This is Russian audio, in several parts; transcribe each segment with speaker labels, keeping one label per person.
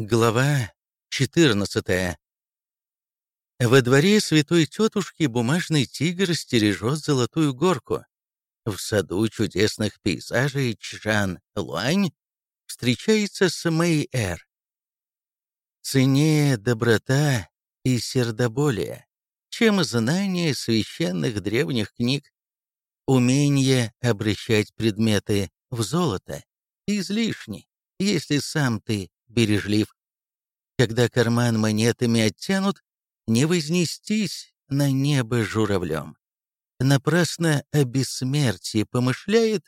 Speaker 1: Глава 14 Во дворе святой тетушки бумажный тигр стережет золотую горку. В саду чудесных пейзажей Чжан-Луань встречается с Мэй-Эр. Ценнее доброта и сердоболие, чем знание священных древних книг. Умение обращать предметы в золото излишне, если сам ты бережлив. Когда карман монетами оттянут, не вознестись на небо журавлем. Напрасно о бессмертии помышляет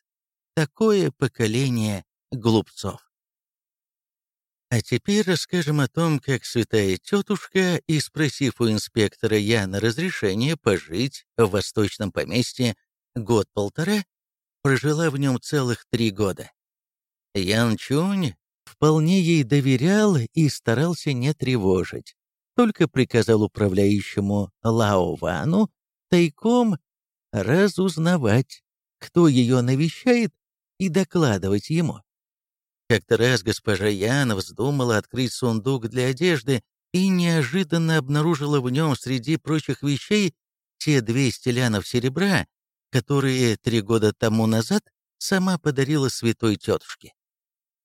Speaker 1: такое поколение глупцов. А теперь расскажем о том, как святая тетушка, и спросив у инспектора Яна разрешение пожить в восточном поместье год-полтора, прожила в нем целых три года. Ян Чунь вполне ей доверял и старался не тревожить, только приказал управляющему Лао Вану тайком разузнавать, кто ее навещает, и докладывать ему. Как-то раз госпожа Яна вздумала открыть сундук для одежды и неожиданно обнаружила в нем среди прочих вещей те 200 лянов серебра, которые три года тому назад сама подарила святой тетушке.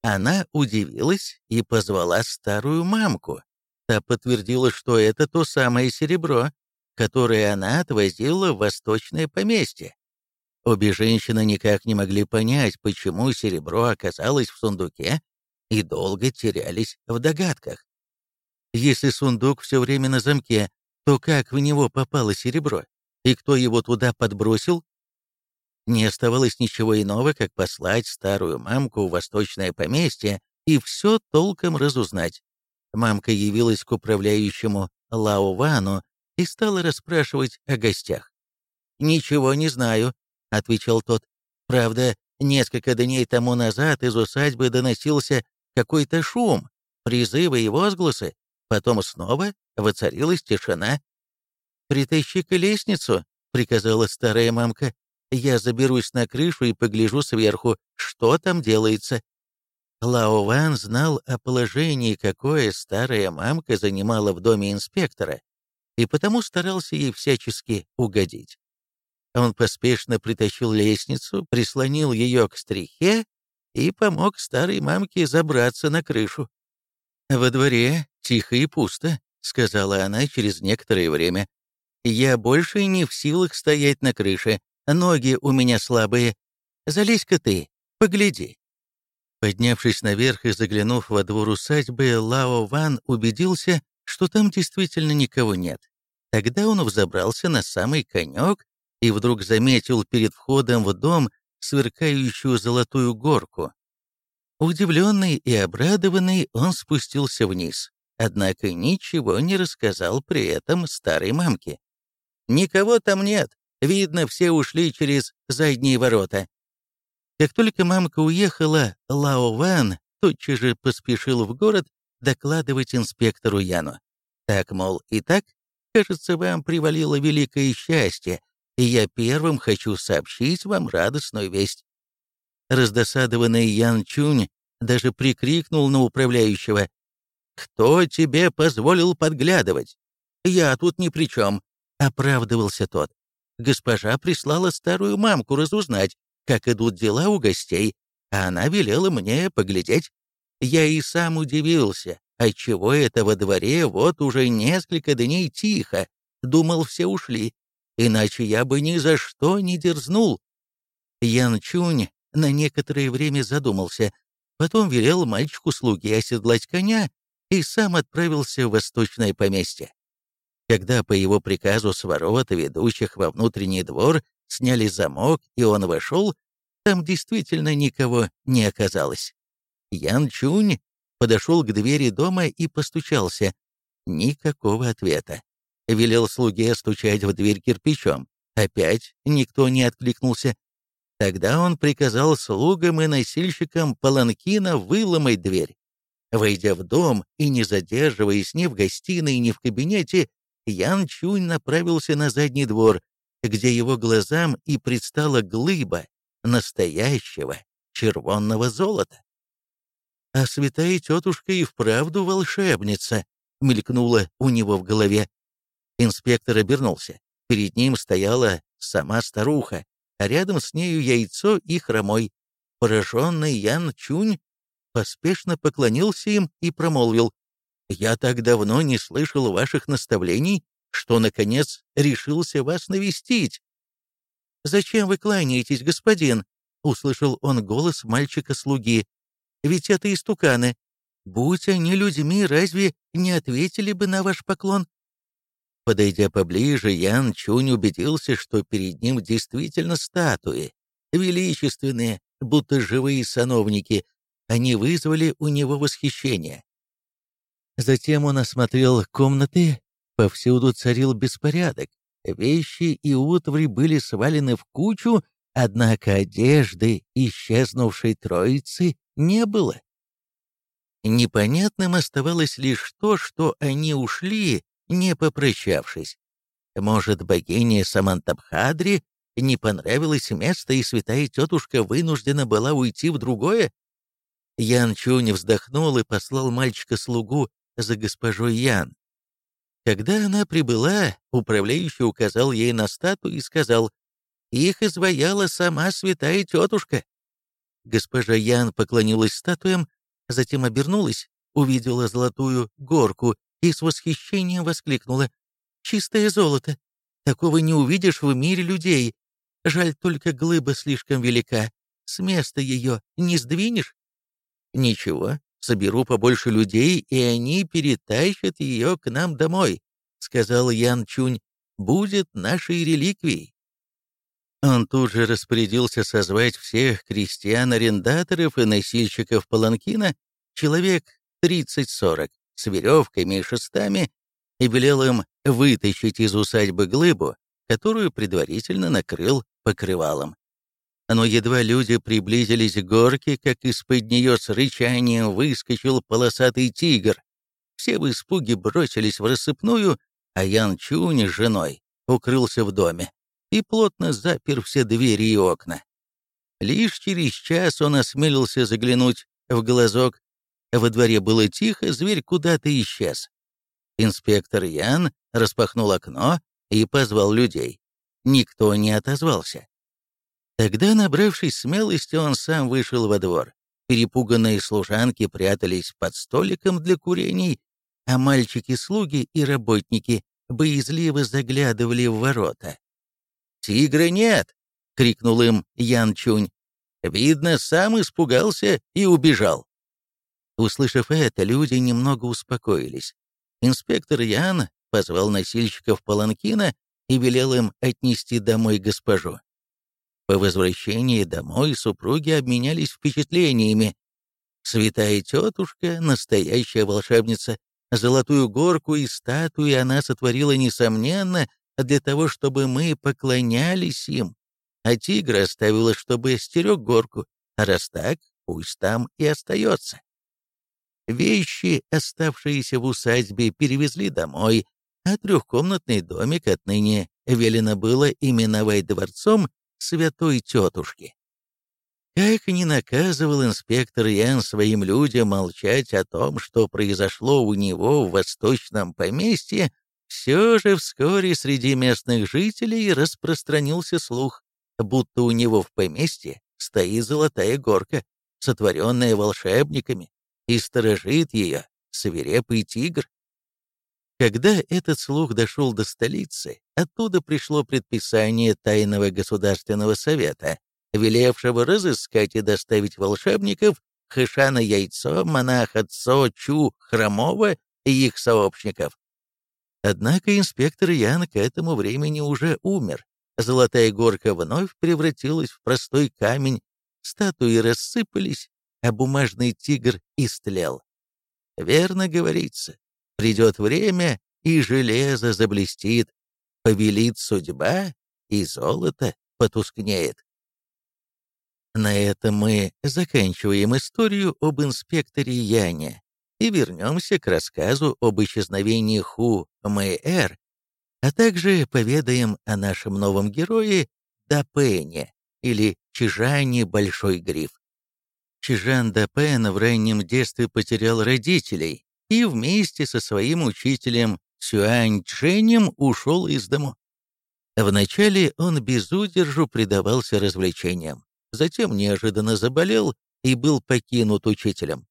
Speaker 1: Она удивилась и позвала старую мамку. Та подтвердила, что это то самое серебро, которое она отвозила в восточное поместье. Обе женщины никак не могли понять, почему серебро оказалось в сундуке, и долго терялись в догадках. Если сундук все время на замке, то как в него попало серебро? И кто его туда подбросил? Не оставалось ничего иного, как послать старую мамку в восточное поместье и все толком разузнать. Мамка явилась к управляющему Лао Вану и стала расспрашивать о гостях. «Ничего не знаю», — отвечал тот. «Правда, несколько дней тому назад из усадьбы доносился какой-то шум, призывы и возгласы, потом снова воцарилась тишина. «Притащи-ка лестницу», — приказала старая мамка я заберусь на крышу и погляжу сверху, что там делается. Лао Ван знал о положении, какое старая мамка занимала в доме инспектора, и потому старался ей всячески угодить. Он поспешно притащил лестницу, прислонил ее к стрихе и помог старой мамке забраться на крышу. «Во дворе тихо и пусто», — сказала она через некоторое время. «Я больше не в силах стоять на крыше, Ноги у меня слабые. Залезь-ка ты, погляди». Поднявшись наверх и заглянув во двор усадьбы, Лао Ван убедился, что там действительно никого нет. Тогда он взобрался на самый конек и вдруг заметил перед входом в дом сверкающую золотую горку. Удивленный и обрадованный, он спустился вниз, однако ничего не рассказал при этом старой мамке. «Никого там нет», Видно, все ушли через задние ворота. Как только мамка уехала, Лао Ван тотчас же поспешил в город докладывать инспектору Яну. Так, мол, и так, кажется, вам привалило великое счастье, и я первым хочу сообщить вам радостную весть. Раздосадованный Ян Чунь даже прикрикнул на управляющего. «Кто тебе позволил подглядывать? Я тут ни при чем», — оправдывался тот госпожа прислала старую мамку разузнать, как идут дела у гостей, а она велела мне поглядеть. Я и сам удивился, отчего это во дворе вот уже несколько дней тихо, думал, все ушли, иначе я бы ни за что не дерзнул. Ян Чунь на некоторое время задумался, потом велел мальчику-слуге оседлать коня и сам отправился в восточное поместье. Когда по его приказу с ворот, ведущих во внутренний двор, сняли замок, и он вошел, там действительно никого не оказалось. Ян Чунь подошел к двери дома и постучался. Никакого ответа. Велел слуге стучать в дверь кирпичом. Опять никто не откликнулся. Тогда он приказал слугам и носильщикам паланкина выломать дверь. Войдя в дом и не задерживаясь ни в гостиной, ни в кабинете, Ян Чунь направился на задний двор, где его глазам и предстала глыба настоящего червонного золота. А святая тетушка и вправду волшебница, мелькнула у него в голове. Инспектор обернулся. Перед ним стояла сама старуха, а рядом с нею яйцо и хромой. Пораженный Ян Чунь поспешно поклонился им и промолвил. «Я так давно не слышал ваших наставлений, что, наконец, решился вас навестить». «Зачем вы кланяетесь, господин?» — услышал он голос мальчика-слуги. «Ведь это истуканы. Будь они людьми, разве не ответили бы на ваш поклон?» Подойдя поближе, Ян Чунь убедился, что перед ним действительно статуи, величественные, будто живые сановники. Они вызвали у него восхищение. Затем он осмотрел комнаты, повсюду царил беспорядок. Вещи и утвари были свалены в кучу, однако одежды исчезнувшей троицы не было. Непонятным оставалось лишь то, что они ушли, не попрощавшись. Может, богине Самантабхадри не понравилось место, и святая тетушка вынуждена была уйти в другое? Ян Чунь вздохнул и послал мальчика-слугу за госпожой Ян. Когда она прибыла, управляющий указал ей на статую и сказал, «Их изваяла сама святая тетушка». Госпожа Ян поклонилась статуям, затем обернулась, увидела золотую горку и с восхищением воскликнула. «Чистое золото! Такого не увидишь в мире людей. Жаль, только глыба слишком велика. С места ее не сдвинешь?» «Ничего, соберу побольше людей, и они перетащат ее к нам домой», — сказал Ян Чунь. «Будет нашей реликвией». Он тут же распорядился созвать всех крестьян-арендаторов и носильщиков паланкина, человек 30-40, с веревками и шестами, и велел им вытащить из усадьбы глыбу, которую предварительно накрыл покрывалом. Но едва люди приблизились к горке, как из-под нее с рычанием выскочил полосатый тигр. Все в испуге бросились в рассыпную, а Ян Чунь с женой укрылся в доме и плотно запер все двери и окна. Лишь через час он осмелился заглянуть в глазок. Во дворе было тихо, зверь куда-то исчез. Инспектор Ян распахнул окно и позвал людей. Никто не отозвался. Тогда, набравшись смелости, он сам вышел во двор. Перепуганные служанки прятались под столиком для курений, а мальчики-слуги и работники боязливо заглядывали в ворота. «Тигра нет!» — крикнул им Ян Чунь. «Видно, сам испугался и убежал». Услышав это, люди немного успокоились. Инспектор Ян позвал носильщиков паланкина и велел им отнести домой госпожу. По возвращении домой супруги обменялись впечатлениями. Святая тетушка, настоящая волшебница, золотую горку и статуи она сотворила, несомненно, для того, чтобы мы поклонялись им, а тигра оставила, чтобы стерег горку, а раз так, пусть там и остается. Вещи, оставшиеся в усадьбе, перевезли домой, а трехкомнатный домик отныне велено было именовать дворцом святой тетушки. Как ни наказывал инспектор Ян своим людям молчать о том, что произошло у него в восточном поместье, все же вскоре среди местных жителей распространился слух, будто у него в поместье стоит золотая горка, сотворенная волшебниками, и сторожит ее свирепый тигр. Когда этот слух дошел до столицы, оттуда пришло предписание Тайного Государственного Совета, велевшего разыскать и доставить волшебников Хэшана Яйцо, монаха Цо Чу Хромова и их сообщников. Однако инспектор Ян к этому времени уже умер. Золотая горка вновь превратилась в простой камень, статуи рассыпались, а бумажный тигр истлел. Верно говорится, придет время, и железо заблестит, повелит судьба, и золото потускнеет. На этом мы заканчиваем историю об инспекторе Яне и вернемся к рассказу об исчезновении Ху Мэй-Эр, а также поведаем о нашем новом герое Дапене или Чижане Большой Гриф. Чижан Дапен в раннем детстве потерял родителей и вместе со своим учителем Сюань Чжэнем ушел из дому. Вначале он без удержу предавался развлечениям, затем неожиданно заболел и был покинут учителем.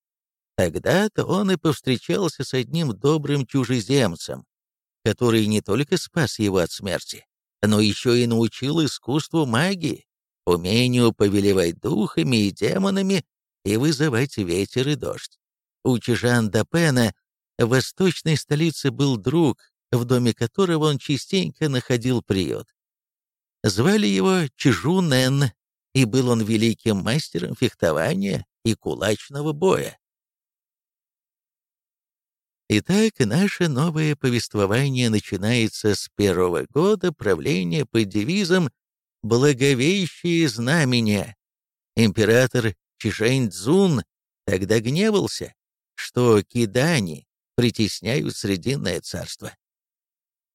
Speaker 1: Тогда-то он и повстречался с одним добрым чужеземцем, который не только спас его от смерти, но еще и научил искусству магии, умению повелевать духами и демонами и вызывать ветер и дождь. У Чижан Дапена восточной столице был друг, в доме которого он частенько находил приют. Звали его Чижунен, и был он великим мастером фехтования и кулачного боя. Итак, наше новое повествование начинается с первого года правления под девизом «Благовещие знамения». Император Чишэнь-Цзун тогда гневался, что кидани притесняют Срединное царство.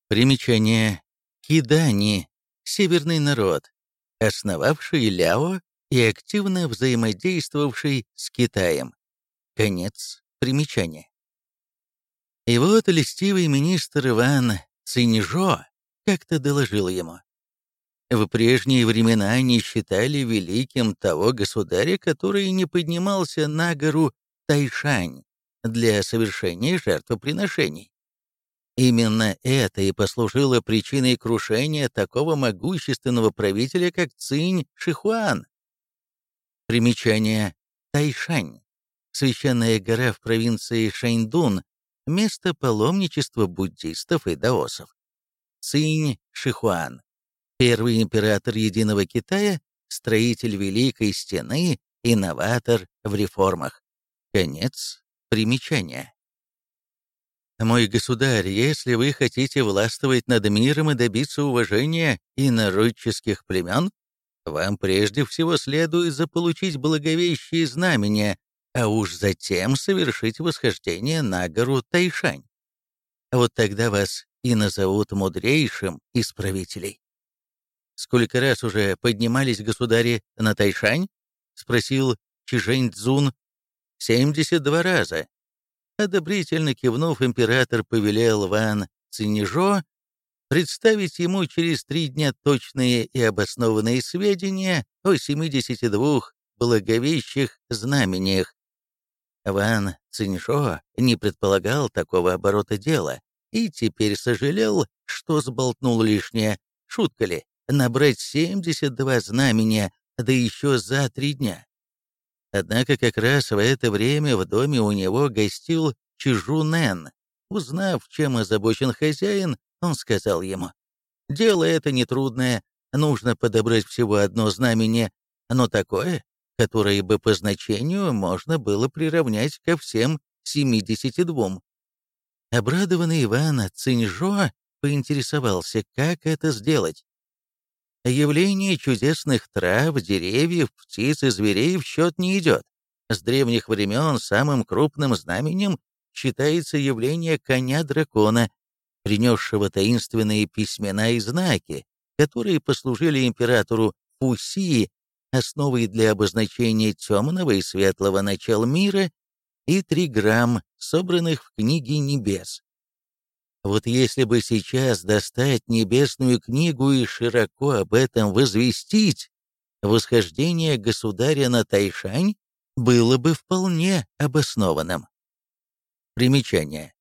Speaker 1: Примечание. Кидани — северный народ, основавший Ляо и активно взаимодействовавший с Китаем. Конец примечания. И вот листивый министр Иван Циньжо как-то доложил ему. В прежние времена они считали великим того государя, который не поднимался на гору Тайшань для совершения жертвоприношений. Именно это и послужило причиной крушения такого могущественного правителя, как Цинь Шихуан. Примечание Тайшань. Священная гора в провинции Шаньдун, место паломничества буддистов и даосов. Цинь Шихуан, первый император Единого Китая, строитель Великой Стены, инноватор в реформах. Конец примечания. Мой государь, если вы хотите властвовать над миром и добиться уважения инородческих племен, вам прежде всего следует заполучить благовещие знамения, а уж затем совершить восхождение на гору Тайшань. Вот тогда вас и назовут мудрейшим из правителей. «Сколько раз уже поднимались государи на Тайшань?» — спросил Чижень Цзун. «Семьдесят два раза». Одобрительно кивнув, император повелел Ван Цинежо представить ему через три дня точные и обоснованные сведения о 72 благовещих знамениях, Ван Циньшо не предполагал такого оборота дела и теперь сожалел, что сболтнул лишнее. Шутка ли, набрать 72 знамения, да еще за три дня. Однако как раз в это время в доме у него гостил Чижунен. Узнав, чем озабочен хозяин, он сказал ему, «Дело это нетрудное, нужно подобрать всего одно знамение, но такое, которые бы по значению можно было приравнять ко всем 72. Обрадованный Иван Циньжо поинтересовался, как это сделать. Явление чудесных трав, деревьев, птиц и зверей в счет не идет. С древних времен самым крупным знаменем считается явление коня-дракона, принесшего таинственные письмена и знаки, которые послужили императору Фуси основой для обозначения темного и светлого начал мира, и три грамм, собранных в книге небес. Вот если бы сейчас достать небесную книгу и широко об этом возвестить, восхождение государя на Тайшань было бы вполне обоснованным. Примечание.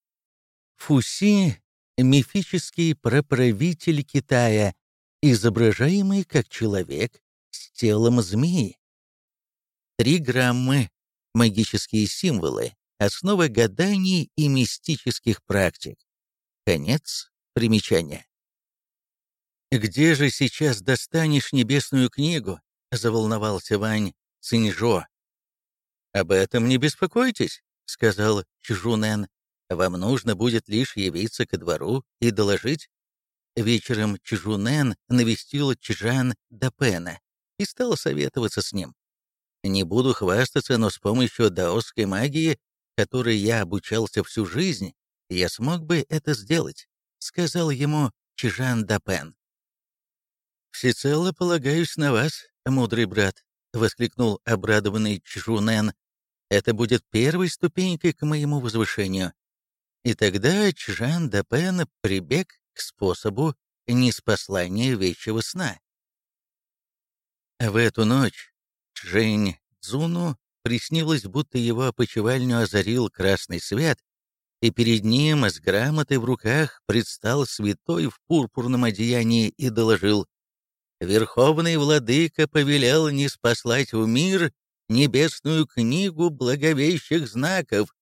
Speaker 1: Фуси — мифический проправитель Китая, изображаемый как человек, с телом змеи. Три граммы — магические символы, основа гаданий и мистических практик. Конец примечания. «Где же сейчас достанешь небесную книгу?» — заволновался Вань Циньжо. «Об этом не беспокойтесь», — сказал Чжунэн. «Вам нужно будет лишь явиться ко двору и доложить». Вечером Чжунэн навестил Чжан Дапена и стал советоваться с ним. Не буду хвастаться, но с помощью даосской магии, которой я обучался всю жизнь, я смог бы это сделать, сказал ему Чижан Дапен. «Всецело полагаюсь на вас, мудрый брат», — воскликнул обрадованный Чжунэн. «Это будет первой ступенькой к моему возвышению». И тогда Чжан Дапен прибег к способу неспослания вещего сна. В эту ночь Чжэнь Цзуну приснилось, будто его опочивальню озарил красный свет, и перед ним с грамотой в руках предстал святой в пурпурном одеянии и доложил Верховный Владыка повелел не спаслать в мир небесную книгу благовещих знаков.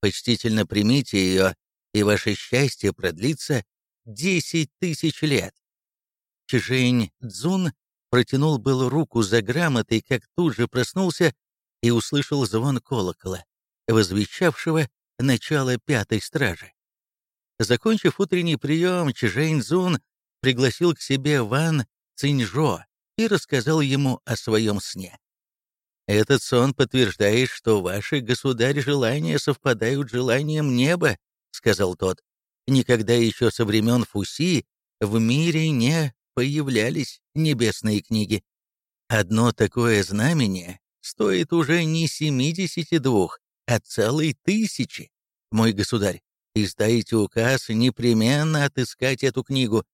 Speaker 1: Почтительно примите ее, и ваше счастье продлится десять тысяч лет. Чжень Цзун протянул было руку за грамотой, как тут же проснулся и услышал звон колокола, возвещавшего начало пятой стражи. Закончив утренний прием, Чжень Цзун пригласил к себе Ван Циньжо и рассказал ему о своем сне. «Этот сон подтверждает, что ваши, государь, желания совпадают с желанием неба», — сказал тот. «Никогда еще со времен Фуси в мире не появлялись небесные книги. Одно такое знамение стоит уже не 72, а целой тысячи. Мой государь, издайте указ непременно отыскать эту книгу.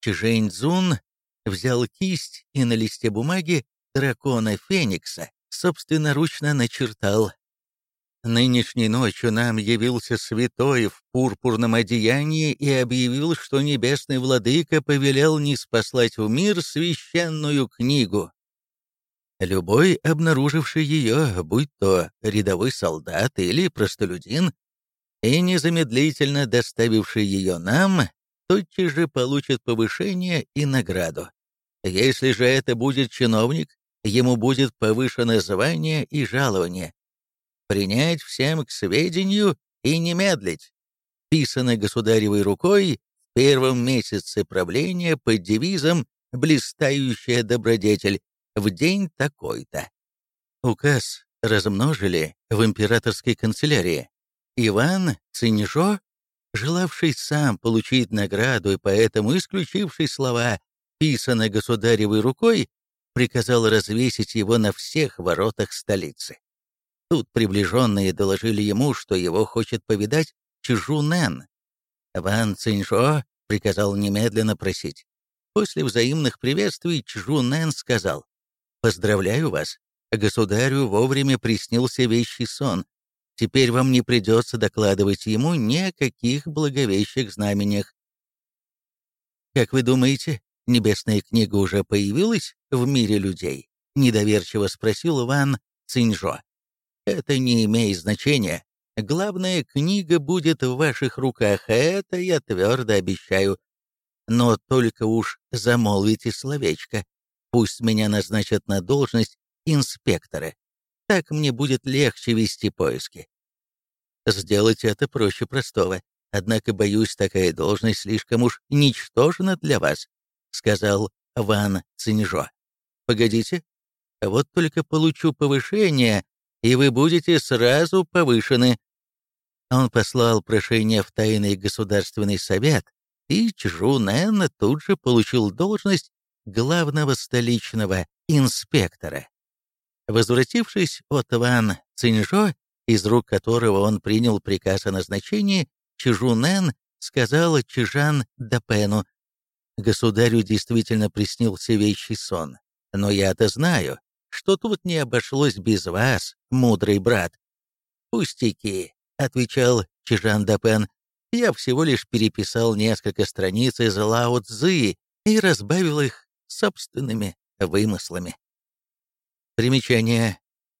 Speaker 1: Чжэнь Цзун взял кисть и на листе бумаги дракона Феникса собственноручно начертал. Нынешней ночью нам явился святой в пурпурном одеянии и объявил, что небесный владыка повелел не спаслать в мир священную книгу. Любой, обнаруживший ее, будь то рядовой солдат или простолюдин, и незамедлительно доставивший ее нам, тотчас же получит повышение и награду. Если же это будет чиновник, ему будет повышено звание и жалование. Принять всем к сведению и не медлить. Писано государевой рукой в первом месяце правления под девизом «Блистающая добродетель» в день такой-то. Указ размножили в императорской канцелярии. Иван Циньжо, желавший сам получить награду и поэтому исключивший слова писано государевой рукой, приказал развесить его на всех воротах столицы. Тут приближенные доложили ему, что его хочет повидать Чжунэн. Ван Циньшо приказал немедленно просить. После взаимных приветствий Чжунэн сказал, «Поздравляю вас, государю вовремя приснился вещий сон. Теперь вам не придется докладывать ему ни о каких благовещих знамениях. Как вы думаете, Небесная книга уже появилась в мире людей?» — недоверчиво спросил Иван Цинжо. «Это не имеет значения. Главная книга будет в ваших руках, это я твердо обещаю. Но только уж замолвите словечко. Пусть меня назначат на должность инспектора. Так мне будет легче вести поиски. Сделать это проще простого. Однако, боюсь, такая должность слишком уж ничтожна для вас сказал Ван Цинжо. «Погодите, вот только получу повышение, и вы будете сразу повышены». Он послал прошение в тайный государственный совет, и Чжу Нэн тут же получил должность главного столичного инспектора. Возвратившись от Ван Цинжо, из рук которого он принял приказ о назначении, Чжунэн сказал Чжан Дапену, Государю действительно приснился вещий сон. Но я-то знаю, что тут не обошлось без вас, мудрый брат. «Пустяки», — отвечал Чижан Дапен, — «я всего лишь переписал несколько страниц из Лао Цзы и разбавил их собственными вымыслами». Примечание.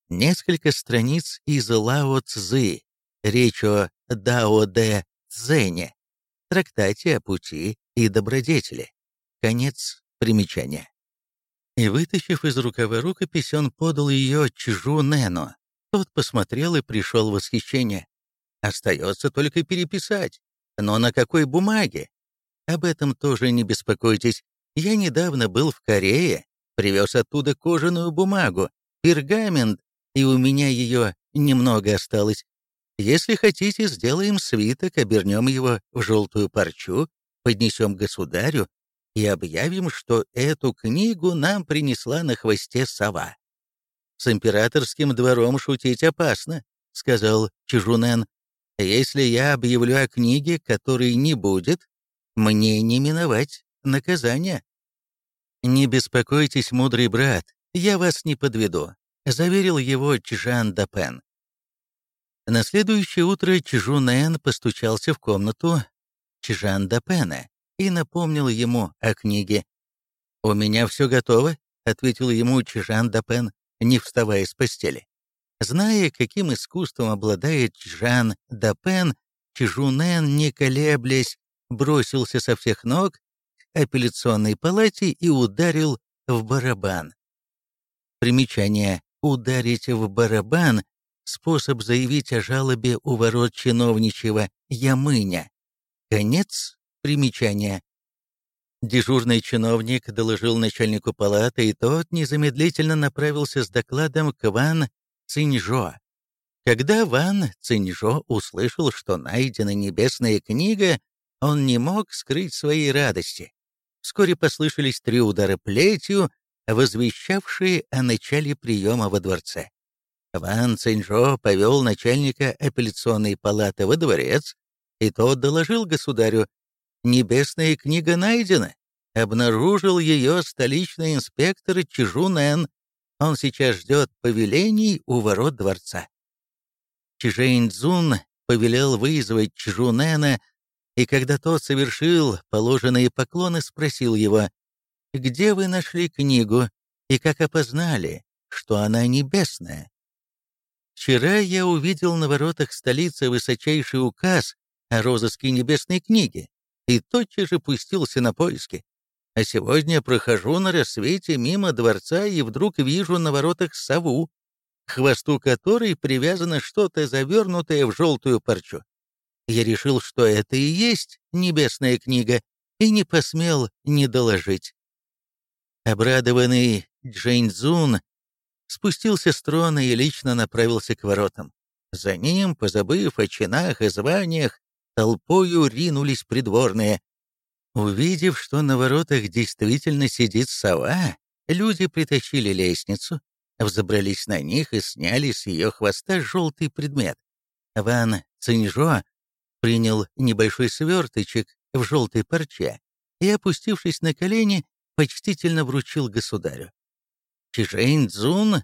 Speaker 1: Несколько страниц из Лао Цзы. Речь о Дао Де Цзэне, трактате о пути и добродетели. Конец примечания. И вытащив из рукава рукопись, он подал ее Чжу Нену. Тот посмотрел и пришел в восхищение. Остается только переписать. Но на какой бумаге? Об этом тоже не беспокойтесь. Я недавно был в Корее, привез оттуда кожаную бумагу, пергамент, и у меня ее немного осталось. Если хотите, сделаем свиток, обернем его в желтую парчу, поднесем государю и объявим, что эту книгу нам принесла на хвосте сова. С императорским двором шутить опасно», — сказал Чижунен. «Если я объявлю о книге, которой не будет, мне не миновать наказания». «Не беспокойтесь, мудрый брат, я вас не подведу», — заверил его Чжан Дапен. На следующее утро Чжунэн постучался в комнату Чжан Дапена и напомнил ему о книге. «У меня все готово», — ответил ему Чжан Дапен, не вставая с постели. Зная, каким искусством обладает Чжан Дапен, Чжунэн, не колеблясь, бросился со всех ног апелляционной палате и ударил в барабан. Примечание «ударить в барабан» — способ заявить о жалобе у ворот чиновничьего Ямыня. Конец примечания. Дежурный чиновник доложил начальнику палаты, и тот незамедлительно направился с докладом к Ван Циньжо. Когда Ван Циньжо услышал, что найдена небесная книга, он не мог скрыть своей радости. Вскоре послышались три удара плетью, возвещавшие о начале приема во дворце. Ван Циньжо повел начальника апелляционной палаты во дворец, и тот доложил государю, Небесная книга найдена. Обнаружил ее столичный инспектор Чижунэн. Он сейчас ждет повелений у ворот дворца. Чижэнь Цзун повелел вызвать Чжунэна, и когда тот совершил положенные поклоны, спросил его, «Где вы нашли книгу и как опознали, что она небесная?» «Вчера я увидел на воротах столицы высочайший указ о розыске небесной книги и тотчас же пустился на поиски. А сегодня прохожу на рассвете мимо дворца и вдруг вижу на воротах сову, к хвосту которой привязано что-то завернутое в желтую парчу. Я решил, что это и есть небесная книга, и не посмел не доложить. Обрадованный Джейнзун спустился с трона и лично направился к воротам. За ним, позабыв о чинах и званиях, толпою ринулись придворные. Увидев, что на воротах действительно сидит сова, люди притащили лестницу, взобрались на них и сняли с ее хвоста желтый предмет. Ван Циньжо принял небольшой сверточек в желтой парче и, опустившись на колени, почтительно вручил государю. Чижэнь Цзун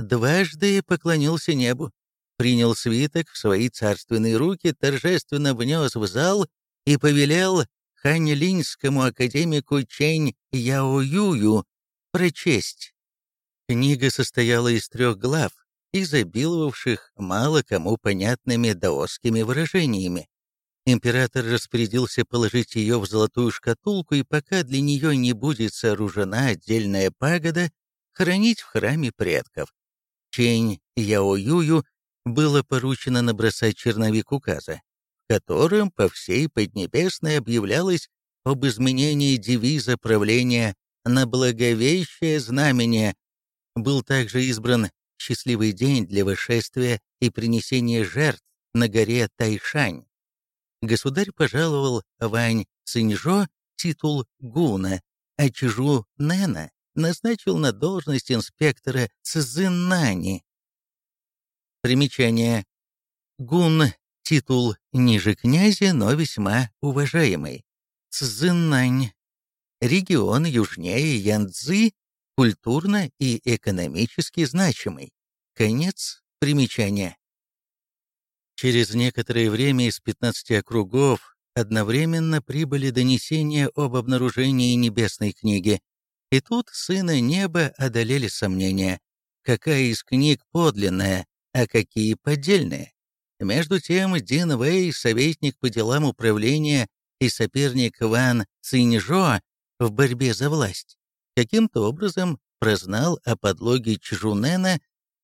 Speaker 1: дважды поклонился небу, принял свиток в свои царственные руки, торжественно внес в зал и повелел ханьлиньскому академику Чэнь Яоюю прочесть. Книга состояла из трех глав, изобиловавших мало кому понятными даосскими выражениями. Император распорядился положить ее в золотую шкатулку, и пока для нее не будет сооружена отдельная пагода, хранить в храме предков. Чень Яоюю было поручено набросать черновик указа, в котором по всей Поднебесной объявлялось об изменении девиза правления на благовещее знамение. Был также избран счастливый день для вышествия и принесения жертв на горе Тайшань. Государь пожаловал Вань Циньжо титул гуна, а Чжу Нэна назначил на должность инспектора Цзинани. Примечание. Гун — титул ниже князя, но весьма уважаемый. Цзинань. Регион южнее Янцзы, культурно и экономически значимый. Конец примечания. Через некоторое время из 15 округов одновременно прибыли донесения об обнаружении небесной книги. И тут сына неба одолели сомнения, какая из книг подлинная, а какие поддельные. Между тем, Дин Вэй, советник по делам управления и соперник Ван Циньжо в борьбе за власть, каким-то образом прознал о подлоге Чжунена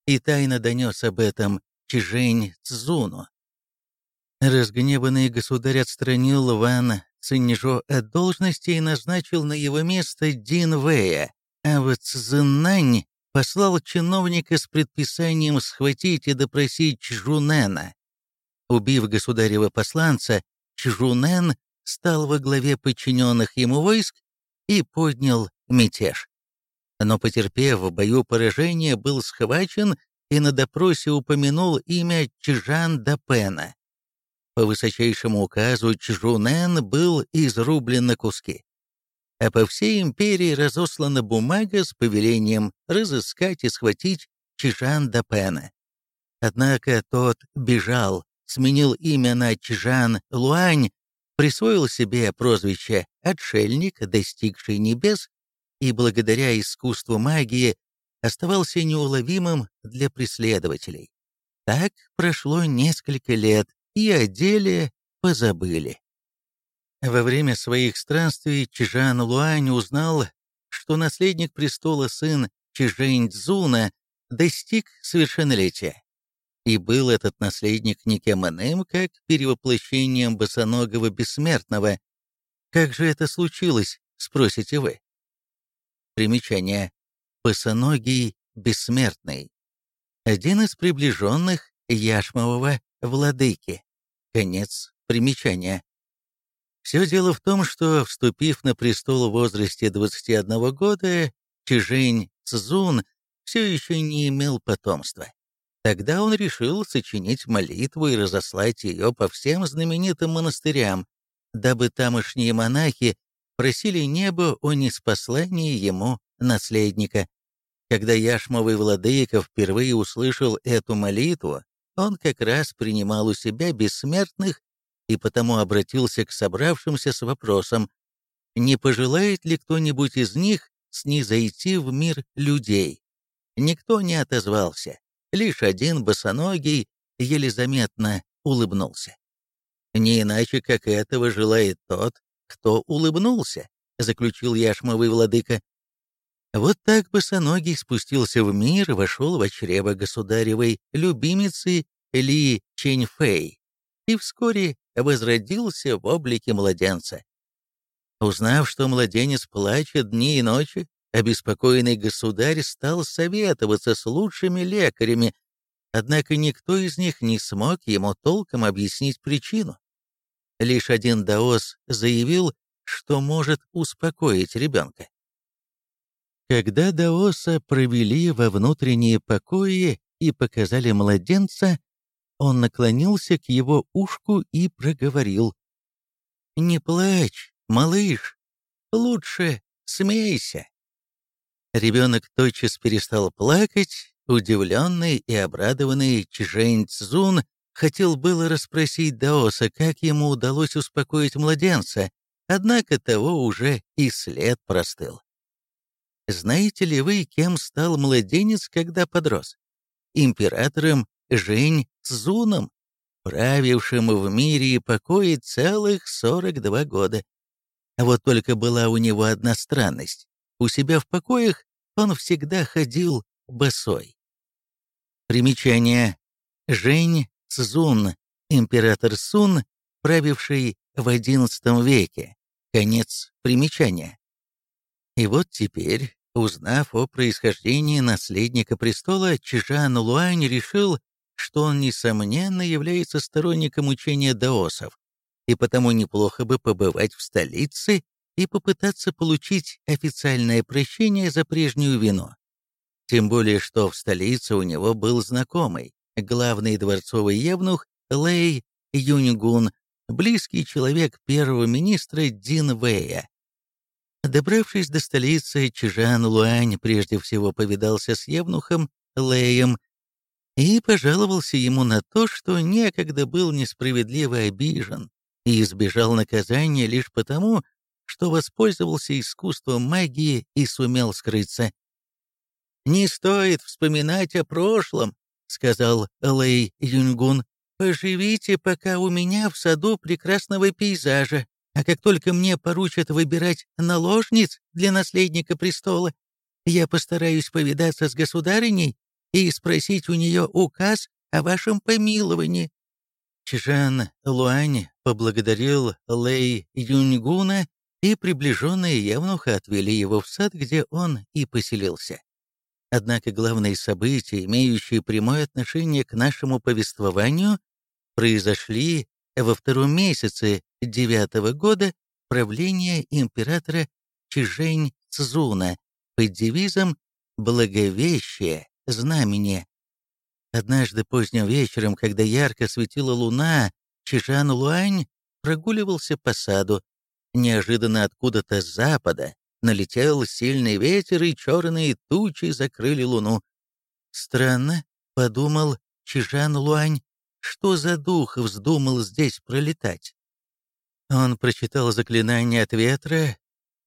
Speaker 1: и тайно донес об этом Чжэнь Цзуну. Разгневанный государь отстранил Ван Циньжо от должности и назначил на его место Дин Вэя, а вот Цзинань послал чиновника с предписанием схватить и допросить Чжунена. Убив государева посланца, Чжунен стал во главе подчиненных ему войск и поднял мятеж. но, потерпев в бою поражение, был схвачен и на допросе упомянул имя Чжан Дапена. По высочайшему указу Чжунен был изрублен на куски. А по всей империи разослана бумага с повелением разыскать и схватить Чжан Дапена. Однако тот бежал, сменил имя на Чжан Луань, присвоил себе прозвище «отшельник, достигший небес» и благодаря искусству магии оставался неуловимым для преследователей. Так прошло несколько лет, и о деле позабыли. Во время своих странствий Чжан Луань узнал, что наследник престола сын Чжэнь Цзуна достиг совершеннолетия. И был этот наследник никем иным, как перевоплощением босоногого бессмертного. Как же это случилось, спросите вы? Примечание. Босоногий бессмертный. Один из приближенных Яшмового владыки. Конец примечания. Все дело в том, что, вступив на престол в возрасте 21 года, Чижень Цзун все еще не имел потомства. Тогда он решил сочинить молитву и разослать ее по всем знаменитым монастырям, дабы тамошние монахи просили небо о неспослании ему наследника. Когда Яшмовый владыка впервые услышал эту молитву, он как раз принимал у себя бессмертных и потому обратился к собравшимся с вопросом, не пожелает ли кто-нибудь из них снизойти в мир людей. Никто не отозвался, лишь один босоногий еле заметно улыбнулся. «Не иначе, как этого желает тот, кто улыбнулся», — заключил яшмовый владыка. Вот так босоногий спустился в мир вошел в чрево государевой любимицы Ли Чэньфэй и вскоре возродился в облике младенца. Узнав, что младенец плачет дни и ночи, обеспокоенный государь стал советоваться с лучшими лекарями, однако никто из них не смог ему толком объяснить причину. Лишь один даос заявил, что может успокоить ребенка. Когда даоса провели во внутренние покои и показали младенца, он наклонился к его ушку и проговорил. «Не плачь, малыш, лучше смейся». Ребенок тотчас перестал плакать, удивленный и обрадованный Чжэнь Цзун хотел было расспросить Даоса, как ему удалось успокоить младенца, однако того уже и след простыл. Знаете ли вы, кем стал младенец, когда подрос? Императором Жень Цзуном, правившим в мире и покое целых 42 года. А вот только была у него одна странность. У себя в покоях он всегда ходил босой. Примечание. Жень Цзун, император Сун, правивший в XI веке. Конец примечания. И вот теперь, узнав о происхождении наследника престола, Чжан Луань решил, что он, несомненно, является сторонником учения даосов, и потому неплохо бы побывать в столице и попытаться получить официальное прощение за прежнюю вину. Тем более, что в столице у него был знакомый, главный дворцовый евнух Лэй Юньгун, близкий человек первого министра Дин Вэя. Добравшись до столицы, Чжан Луань прежде всего повидался с евнухом Лэем и пожаловался ему на то, что некогда был несправедливо обижен и избежал наказания лишь потому, что воспользовался искусством магии и сумел скрыться. «Не стоит вспоминать о прошлом», — сказал Лэй Юнгун. «Поживите пока у меня в саду прекрасного пейзажа, а как только мне поручат выбирать наложниц для наследника престола, я постараюсь повидаться с государыней и спросить у нее указ о вашем помиловании». Чжан Луань поблагодарил Лэй Юньгуна, и приближенные Евнуха отвели его в сад, где он и поселился. Однако главные события, имеющие прямое отношение к нашему повествованию, произошли во втором месяце девятого года правления императора Чижень Цзуна, под девизом «Благовещее знамение». Однажды поздним вечером, когда ярко светила луна, Чижан Луань прогуливался по саду. Неожиданно откуда-то с запада налетел сильный ветер, и черные тучи закрыли луну. Странно, подумал Чижан Луань, что за дух вздумал здесь пролетать. Он прочитал заклинание от ветра,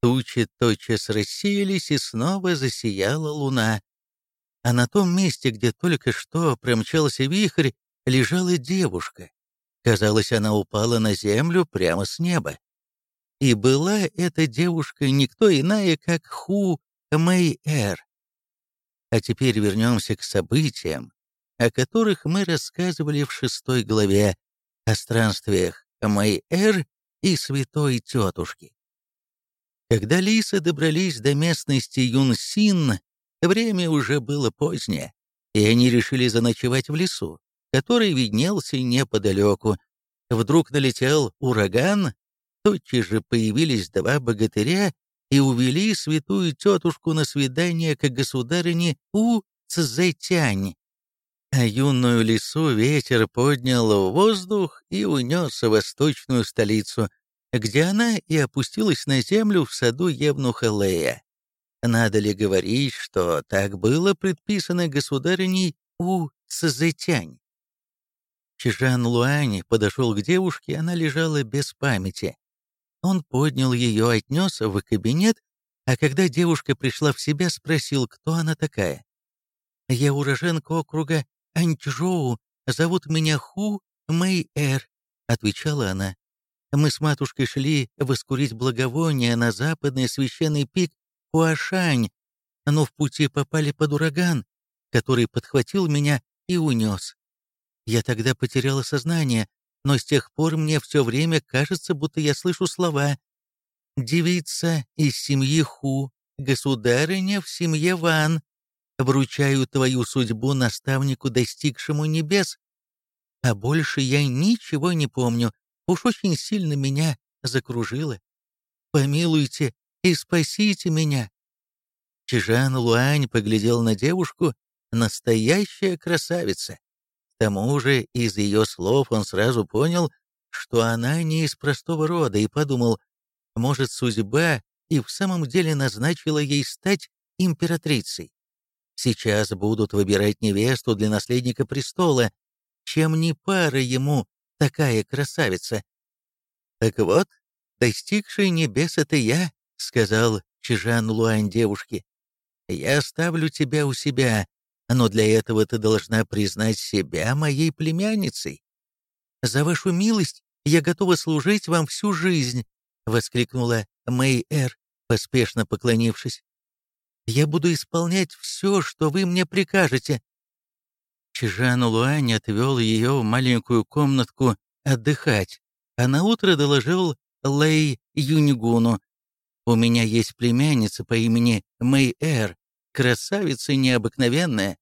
Speaker 1: тучи тотчас рассеялись, и снова засияла луна. А на том месте, где только что промчался вихрь, лежала девушка. Казалось, она упала на землю прямо с неба. И была эта девушка никто иная, как Ху Мэй-Эр. А теперь вернемся к событиям, о которых мы рассказывали в шестой главе, о странствиях Мэй-Эр и святой тетушки. Когда лисы добрались до местности Юнсин, время уже было позднее, и они решили заночевать в лесу, который виднелся неподалеку. Вдруг налетел ураган, тотчас же появились два богатыря и увели святую тетушку на свидание к государыне У Цзэтянь. А юную лису ветер поднял в воздух и унес в восточную столицу, где она и опустилась на землю в саду Евнуха Лея. Надо ли говорить, что так было предписано государыней У Цзэтянь? Чижан Луань подошел к девушке, она лежала без памяти. Он поднял ее, отнес в кабинет, а когда девушка пришла в себя, спросил, кто она такая. «Я уроженка округа Анчжоу, зовут меня Ху Мэй-Эр», — отвечала она. «Мы с матушкой шли воскурить благовония на западный священный пик Хуашань, но в пути попали под ураган, который подхватил меня и унес. Я тогда потеряла сознание, но с тех пор мне все время кажется, будто я слышу слова «Девица из семьи Ху, государыня в семье Ван, вручаю твою судьбу наставнику, достигшему небес». А больше я ничего не помню, уж очень сильно меня закружило. Помилуйте и спасите меня. Чижан Луань поглядел на девушку, настоящая красавица тому же из ее слов он сразу понял, что она не из простого рода, и подумал, может, судьба и в самом деле назначила ей стать императрицей. Сейчас будут выбирать невесту для наследника престола, чем не пара ему такая красавица. «Так вот, достигший небес — это я», — сказал Чижан Луань девушке. «Я оставлю тебя у себя, но для этого ты должна признать себя моей племянницей. За вашу милость я готова служить вам всю жизнь, воскликнула Мэй Эр, поспешно поклонившись. Я буду исполнять все, что вы мне прикажете. Чижан Луань отвел ее в маленькую комнатку отдыхать, а наутро доложил Лэй Юнигуну. «У меня есть племянница по имени Мэй Эр, красавица необыкновенная.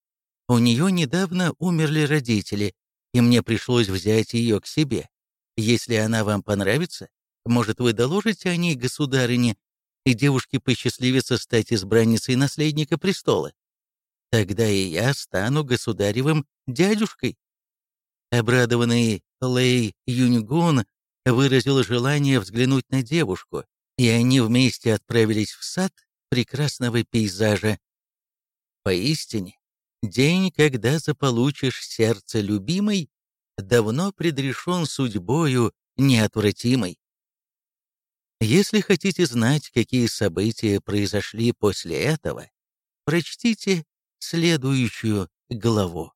Speaker 1: У нее недавно умерли родители, и мне пришлось взять ее к себе. Если она вам понравится, может, вы доложите о ней государыне, и девушке посчастливится стать избранницей наследника престола. Тогда и я стану государевым дядюшкой». Обрадованный Лэй Юньгун выразил желание взглянуть на девушку, и они вместе отправились в сад прекрасного пейзажа. Поистине, День, когда заполучишь сердце любимой, давно предрешен судьбою неотвратимой. Если хотите знать, какие события произошли после этого, прочтите следующую главу.